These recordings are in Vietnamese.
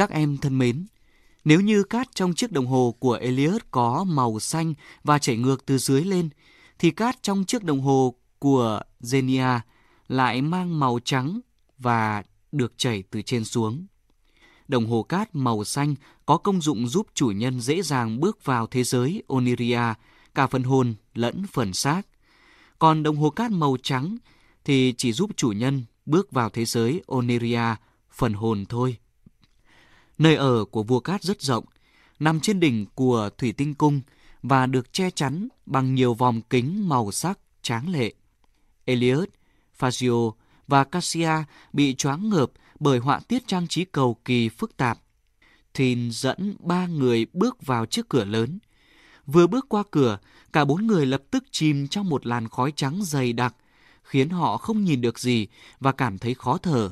Các em thân mến, nếu như cát trong chiếc đồng hồ của Elliot có màu xanh và chảy ngược từ dưới lên, thì cát trong chiếc đồng hồ của Zenia lại mang màu trắng và được chảy từ trên xuống. Đồng hồ cát màu xanh có công dụng giúp chủ nhân dễ dàng bước vào thế giới Oniria, cả phần hồn lẫn phần xác. Còn đồng hồ cát màu trắng thì chỉ giúp chủ nhân bước vào thế giới Oniria, phần hồn thôi. Nơi ở của vua cát rất rộng, nằm trên đỉnh của thủy tinh cung và được che chắn bằng nhiều vòng kính màu sắc tráng lệ. Eliot, Fazio và Cassia bị choáng ngợp bởi họa tiết trang trí cầu kỳ phức tạp. Thìn dẫn ba người bước vào trước cửa lớn. Vừa bước qua cửa, cả bốn người lập tức chìm trong một làn khói trắng dày đặc, khiến họ không nhìn được gì và cảm thấy khó thở.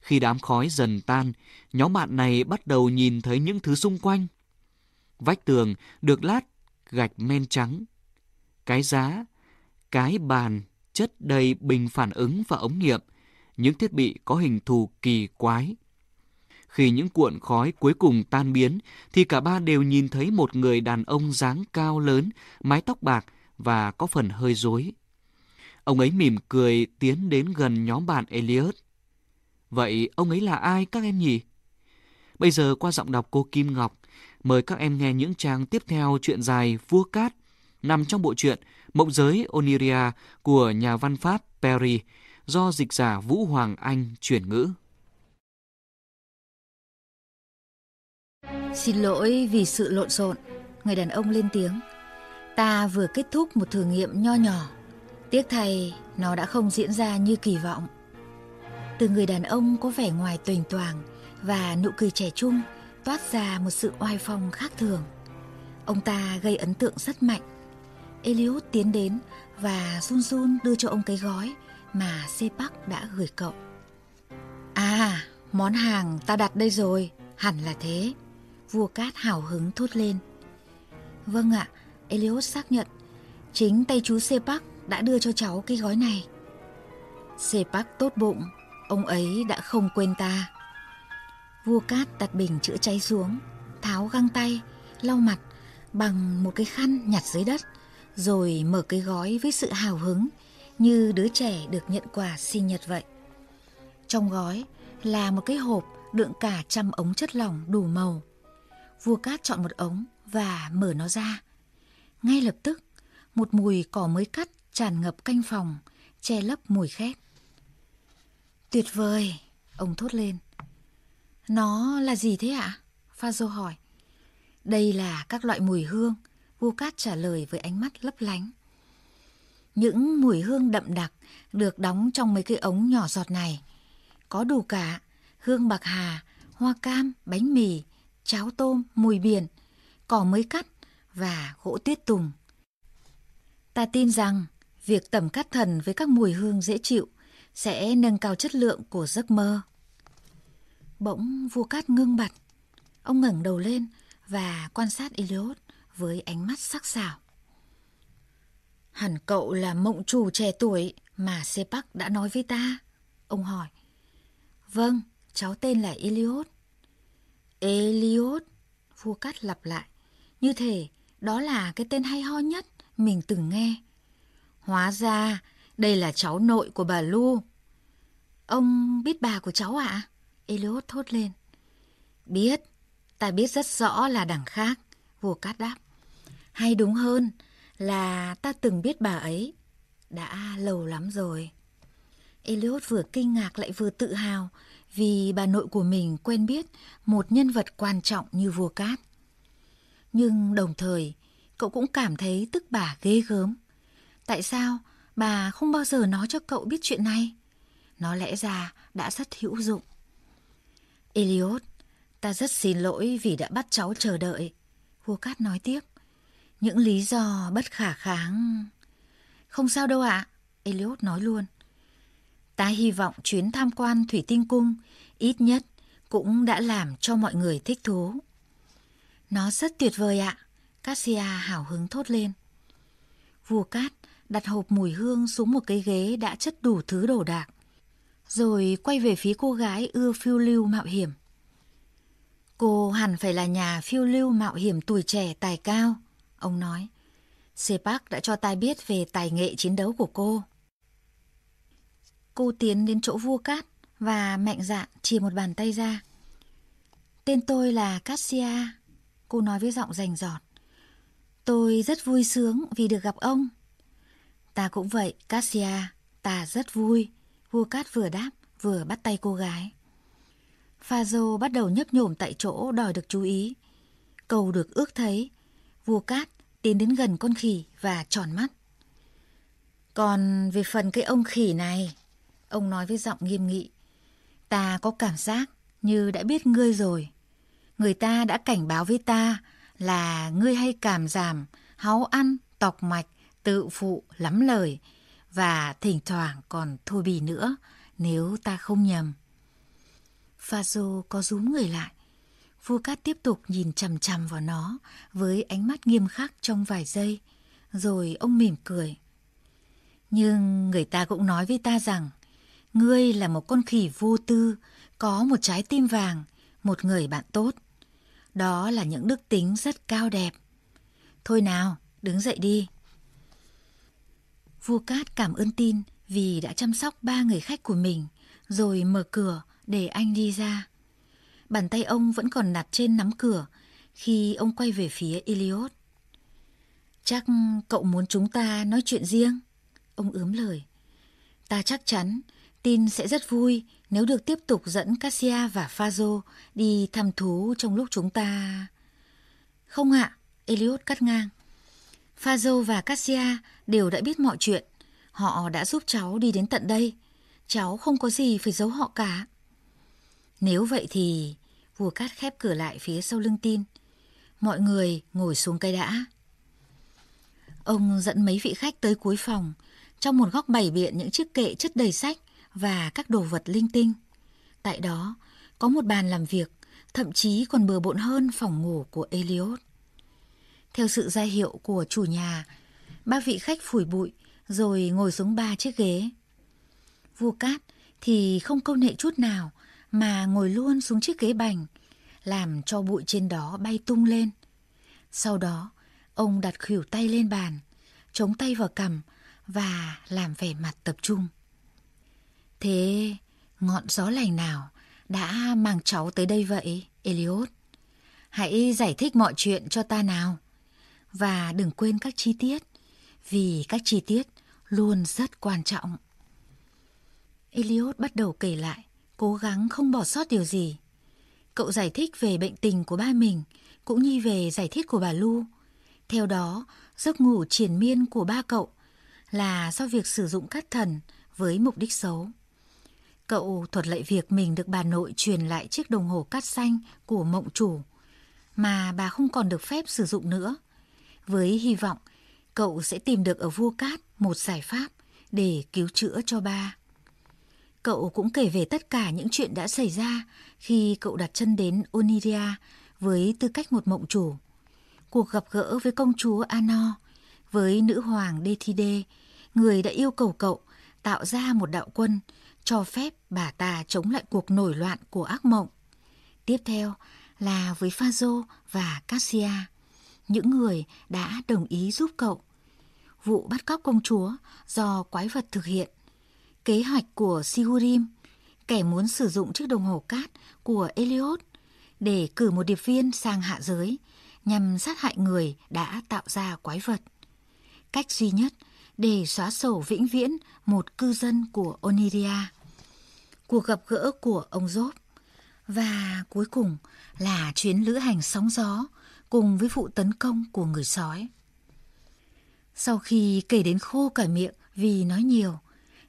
Khi đám khói dần tan, nhóm bạn này bắt đầu nhìn thấy những thứ xung quanh. Vách tường được lát gạch men trắng. Cái giá, cái bàn chất đầy bình phản ứng và ống nghiệm, những thiết bị có hình thù kỳ quái. Khi những cuộn khói cuối cùng tan biến, thì cả ba đều nhìn thấy một người đàn ông dáng cao lớn, mái tóc bạc và có phần hơi rối. Ông ấy mỉm cười tiến đến gần nhóm bạn Elliot. Vậy ông ấy là ai các em nhỉ? Bây giờ qua giọng đọc cô Kim Ngọc, mời các em nghe những trang tiếp theo chuyện dài Vua Cát nằm trong bộ truyện Mộng giới Oniria của nhà văn Pháp Perry do dịch giả Vũ Hoàng Anh chuyển ngữ. Xin lỗi vì sự lộn xộn, người đàn ông lên tiếng. Ta vừa kết thúc một thử nghiệm nho nhỏ. Tiếc thay, nó đã không diễn ra như kỳ vọng. Từ người đàn ông có vẻ ngoài tuềnh toàng và nụ cười trẻ trung toát ra một sự oai phong khác thường. Ông ta gây ấn tượng rất mạnh. Eliud tiến đến và run run đưa cho ông cái gói mà Sepak đã gửi cậu. À, món hàng ta đặt đây rồi, hẳn là thế. Vua Cát hào hứng thốt lên. Vâng ạ, Eliud xác nhận. Chính tay chú Sepak đã đưa cho cháu cái gói này. Sepak tốt bụng, ông ấy đã không quên ta. Vua Cát đặt bình chữa cháy xuống, tháo găng tay, lau mặt bằng một cái khăn nhặt dưới đất, rồi mở cái gói với sự hào hứng như đứa trẻ được nhận quà sinh nhật vậy. Trong gói là một cái hộp đựng cả trăm ống chất lỏng đủ màu. Vua Cát chọn một ống và mở nó ra. Ngay lập tức, một mùi cỏ mới cắt tràn ngập canh phòng, che lấp mùi khét. Tuyệt vời, ông thốt lên. Nó là gì thế ạ? Phazo hỏi. Đây là các loại mùi hương, Vua Cát trả lời với ánh mắt lấp lánh. Những mùi hương đậm đặc được đóng trong mấy cái ống nhỏ giọt này. Có đủ cả hương bạc hà, hoa cam, bánh mì, cháo tôm, mùi biển, cỏ mới cắt và gỗ tuyết tùng. Ta tin rằng việc tẩm cắt thần với các mùi hương dễ chịu sẽ nâng cao chất lượng của giấc mơ. Bỗng vua cát ngưng bặt. Ông ngẩng đầu lên và quan sát Eliot với ánh mắt sắc sảo. Hẳn cậu là mộng chủ trẻ tuổi mà Sepak đã nói với ta. Ông hỏi. Vâng, cháu tên là Eliot. Eliot, vua cát lặp lại. Như thể đó là cái tên hay ho nhất mình từng nghe. Hóa ra đây là cháu nội của bà Lu. Ông biết bà của cháu ạ? À? Eliot thốt lên. Biết, ta biết rất rõ là đằng khác, vua cát đáp. Hay đúng hơn là ta từng biết bà ấy. Đã lâu lắm rồi. Eliot vừa kinh ngạc lại vừa tự hào vì bà nội của mình quen biết một nhân vật quan trọng như vua cát. Nhưng đồng thời, cậu cũng cảm thấy tức bà ghê gớm. Tại sao bà không bao giờ nói cho cậu biết chuyện này? Nó lẽ ra đã rất hữu dụng. Eliot, ta rất xin lỗi vì đã bắt cháu chờ đợi. Vua Cát nói tiếp. Những lý do bất khả kháng... Không sao đâu ạ, à. Eliot nói luôn. Ta hy vọng chuyến tham quan Thủy Tinh Cung ít nhất cũng đã làm cho mọi người thích thú. Nó rất tuyệt vời ạ, Cassia hào hứng thốt lên. Vua Cát đặt hộp mùi hương xuống một cái ghế đã chất đủ thứ đồ đạc, rồi quay về phía cô gái ưa phiêu lưu mạo hiểm. Cô hẳn phải là nhà phiêu lưu mạo hiểm tuổi trẻ tài cao, ông nói. Sepak đã cho tai biết về tài nghệ chiến đấu của cô. Cô tiến đến chỗ vua cát và mạnh dạn chỉ một bàn tay ra. Tên tôi là Cassia, cô nói với giọng rành giọt. Tôi rất vui sướng vì được gặp ông. Ta cũng vậy, Cassia, ta rất vui. Vua Cát vừa đáp, vừa bắt tay cô gái. Phazo bắt đầu nhấp nhổm tại chỗ đòi được chú ý. Cầu được ước thấy. Vua Cát tiến đến gần con khỉ và tròn mắt. Còn về phần cái ông khỉ này, ông nói với giọng nghiêm nghị. Ta có cảm giác như đã biết ngươi rồi. Người ta đã cảnh báo với ta là ngươi hay cảm giảm, háu ăn, tọc mạch, tự phụ, lắm lời và thỉnh thoảng còn thô bì nữa nếu ta không nhầm. Phazo có rúm người lại. Vua Cát tiếp tục nhìn chằm chằm vào nó với ánh mắt nghiêm khắc trong vài giây, rồi ông mỉm cười. Nhưng người ta cũng nói với ta rằng, ngươi là một con khỉ vô tư, có một trái tim vàng, một người bạn tốt. Đó là những đức tính rất cao đẹp. Thôi nào, đứng dậy đi. Vua Cát cảm ơn tin vì đã chăm sóc ba người khách của mình, rồi mở cửa để anh đi ra. Bàn tay ông vẫn còn đặt trên nắm cửa khi ông quay về phía Eliot. Chắc cậu muốn chúng ta nói chuyện riêng? Ông ướm lời. Ta chắc chắn tin sẽ rất vui nếu được tiếp tục dẫn Cassia và Phazo đi thăm thú trong lúc chúng ta... Không ạ, Eliot cắt ngang. Phazo và Cassia đều đã biết mọi chuyện. Họ đã giúp cháu đi đến tận đây. Cháu không có gì phải giấu họ cả. Nếu vậy thì... Vua Cát khép cửa lại phía sau lưng tin. Mọi người ngồi xuống cây đã. Ông dẫn mấy vị khách tới cuối phòng, trong một góc bày biện những chiếc kệ chất đầy sách và các đồ vật linh tinh. Tại đó có một bàn làm việc, thậm chí còn bừa bộn hơn phòng ngủ của Eliot. Theo sự ra hiệu của chủ nhà, ba vị khách phủi bụi rồi ngồi xuống ba chiếc ghế. Vua Cát thì không câu nệ chút nào mà ngồi luôn xuống chiếc ghế bành, làm cho bụi trên đó bay tung lên. Sau đó, ông đặt khuỷu tay lên bàn, chống tay vào cằm và làm vẻ mặt tập trung. Thế ngọn gió lành nào đã mang cháu tới đây vậy, Eliot? Hãy giải thích mọi chuyện cho ta nào. Và đừng quên các chi tiết, vì các chi tiết luôn rất quan trọng. Eliot bắt đầu kể lại, cố gắng không bỏ sót điều gì. Cậu giải thích về bệnh tình của ba mình, cũng như về giải thích của bà Lu. Theo đó, giấc ngủ triền miên của ba cậu là do việc sử dụng cát thần với mục đích xấu. Cậu thuật lại việc mình được bà nội truyền lại chiếc đồng hồ cát xanh của mộng chủ, mà bà không còn được phép sử dụng nữa. Với hy vọng cậu sẽ tìm được ở vua cát một giải pháp để cứu chữa cho ba. Cậu cũng kể về tất cả những chuyện đã xảy ra khi cậu đặt chân đến Oniria với tư cách một mộng chủ. Cuộc gặp gỡ với công chúa Ano, với nữ hoàng Dethide, người đã yêu cầu cậu tạo ra một đạo quân cho phép bà ta chống lại cuộc nổi loạn của ác mộng. Tiếp theo là với Phazo và Cassia, những người đã đồng ý giúp cậu. Vụ bắt cóc công chúa do quái vật thực hiện. Kế hoạch của Sigurim, kẻ muốn sử dụng chiếc đồng hồ cát của Eliot để cử một điệp viên sang hạ giới nhằm sát hại người đã tạo ra quái vật. Cách duy nhất để xóa sổ vĩnh viễn một cư dân của Oniria. Cuộc gặp gỡ của ông Job và cuối cùng là chuyến lữ hành sóng gió cùng với vụ tấn công của người sói. Sau khi kể đến khô cả miệng vì nói nhiều,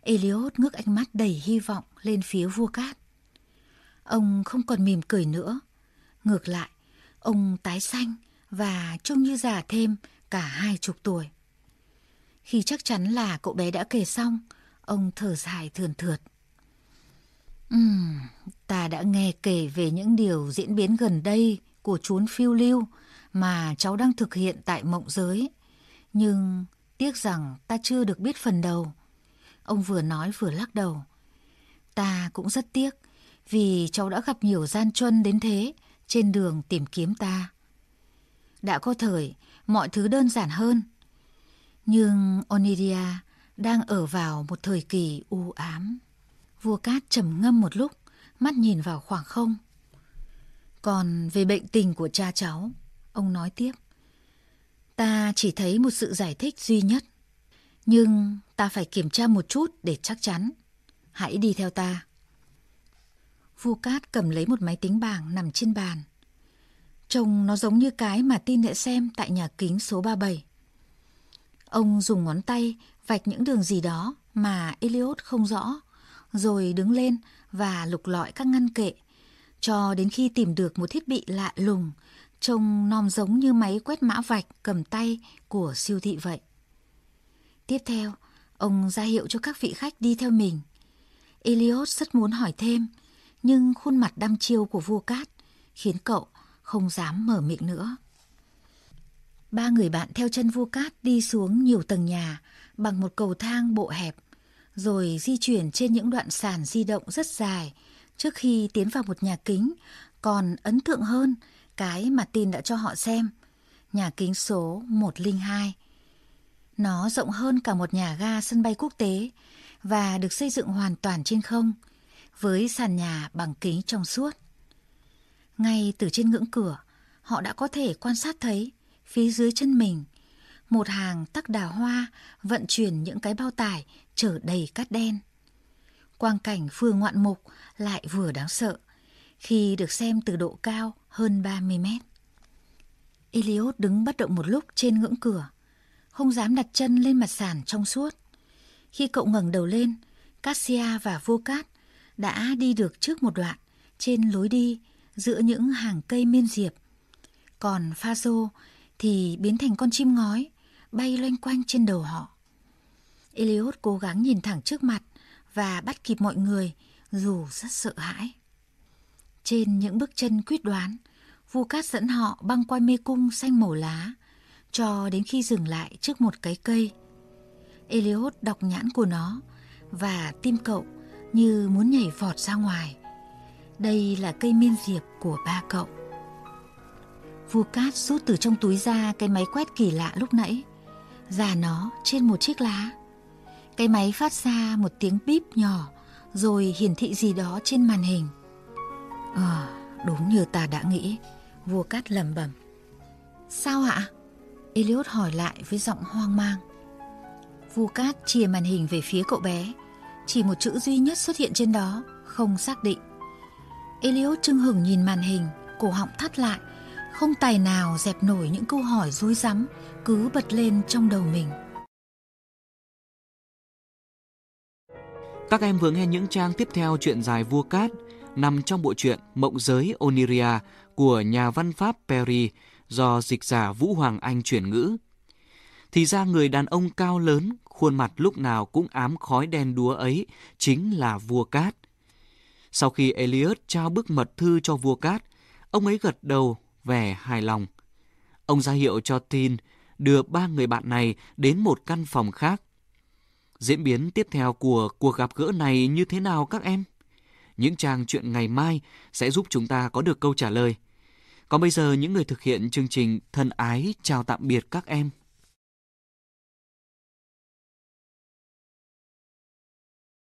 Eliot ngước ánh mắt đầy hy vọng lên phía vua cát. Ông không còn mỉm cười nữa. Ngược lại, ông tái xanh và trông như già thêm cả hai chục tuổi. Khi chắc chắn là cậu bé đã kể xong, ông thở dài thườn thượt. Ừm, ta đã nghe kể về những điều diễn biến gần đây của chốn phiêu lưu mà cháu đang thực hiện tại mộng giới. Nhưng tiếc rằng ta chưa được biết phần đầu. Ông vừa nói vừa lắc đầu. Ta cũng rất tiếc vì cháu đã gặp nhiều gian truân đến thế trên đường tìm kiếm ta. Đã có thời, mọi thứ đơn giản hơn. Nhưng Oniria đang ở vào một thời kỳ u ám. Vua Cát trầm ngâm một lúc, mắt nhìn vào khoảng không. Còn về bệnh tình của cha cháu, ông nói tiếp. Ta chỉ thấy một sự giải thích duy nhất. Nhưng ta phải kiểm tra một chút để chắc chắn. Hãy đi theo ta. Vua Cát cầm lấy một máy tính bảng nằm trên bàn. Trông nó giống như cái mà tin đã xem tại nhà kính số 37. Ông dùng ngón tay vạch những đường gì đó mà Eliot không rõ, rồi đứng lên và lục lọi các ngăn kệ, cho đến khi tìm được một thiết bị lạ lùng, trông nom giống như máy quét mã vạch cầm tay của siêu thị vậy. Tiếp theo, ông ra hiệu cho các vị khách đi theo mình. Eliot rất muốn hỏi thêm, nhưng khuôn mặt đăm chiêu của vua cát khiến cậu không dám mở miệng nữa. Ba người bạn theo chân vua cát đi xuống nhiều tầng nhà bằng một cầu thang bộ hẹp, rồi di chuyển trên những đoạn sàn di động rất dài trước khi tiến vào một nhà kính còn ấn tượng hơn cái mà tin đã cho họ xem. Nhà kính số 102. Nó rộng hơn cả một nhà ga sân bay quốc tế và được xây dựng hoàn toàn trên không, với sàn nhà bằng kính trong suốt. Ngay từ trên ngưỡng cửa, họ đã có thể quan sát thấy phía dưới chân mình một hàng tắc đà hoa vận chuyển những cái bao tải chở đầy cát đen. Quang cảnh vừa ngoạn mục lại vừa đáng sợ khi được xem từ độ cao hơn 30 mét. Eliot đứng bất động một lúc trên ngưỡng cửa, không dám đặt chân lên mặt sàn trong suốt. Khi cậu ngẩng đầu lên, Cassia và Vô Cát đã đi được trước một đoạn trên lối đi giữa những hàng cây miên diệp. Còn Phaso thì biến thành con chim ngói, bay loanh quanh trên đầu họ. Eliot cố gắng nhìn thẳng trước mặt và bắt kịp mọi người dù rất sợ hãi. Trên những bước chân quyết đoán, vua cát dẫn họ băng qua mê cung xanh màu lá, cho đến khi dừng lại trước một cái cây. Eliot đọc nhãn của nó và tim cậu như muốn nhảy vọt ra ngoài. Đây là cây miên diệp của ba cậu. Vua cát rút từ trong túi ra cái máy quét kỳ lạ lúc nãy, già nó trên một chiếc lá. Cái máy phát ra một tiếng bíp nhỏ rồi hiển thị gì đó trên màn hình. Ờ, đúng như ta đã nghĩ, vua cát lầm bẩm. Sao ạ? Eliot hỏi lại với giọng hoang mang. Vua cát chia màn hình về phía cậu bé, chỉ một chữ duy nhất xuất hiện trên đó, không xác định. Eliot trưng hửng nhìn màn hình, cổ họng thắt lại, không tài nào dẹp nổi những câu hỏi rối rắm cứ bật lên trong đầu mình. Các em vừa nghe những trang tiếp theo chuyện dài Vua Cát nằm trong bộ truyện Mộng giới Oniria của nhà văn Pháp Perry do dịch giả Vũ Hoàng Anh chuyển ngữ. Thì ra người đàn ông cao lớn, khuôn mặt lúc nào cũng ám khói đen đúa ấy chính là vua Cát. Sau khi Eliot trao bức mật thư cho vua Cát, ông ấy gật đầu vẻ hài lòng. Ông ra hiệu cho Tin đưa ba người bạn này đến một căn phòng khác. Diễn biến tiếp theo của cuộc gặp gỡ này như thế nào các em? Những trang chuyện ngày mai sẽ giúp chúng ta có được câu trả lời. Còn bây giờ, những người thực hiện chương trình thân ái chào tạm biệt các em.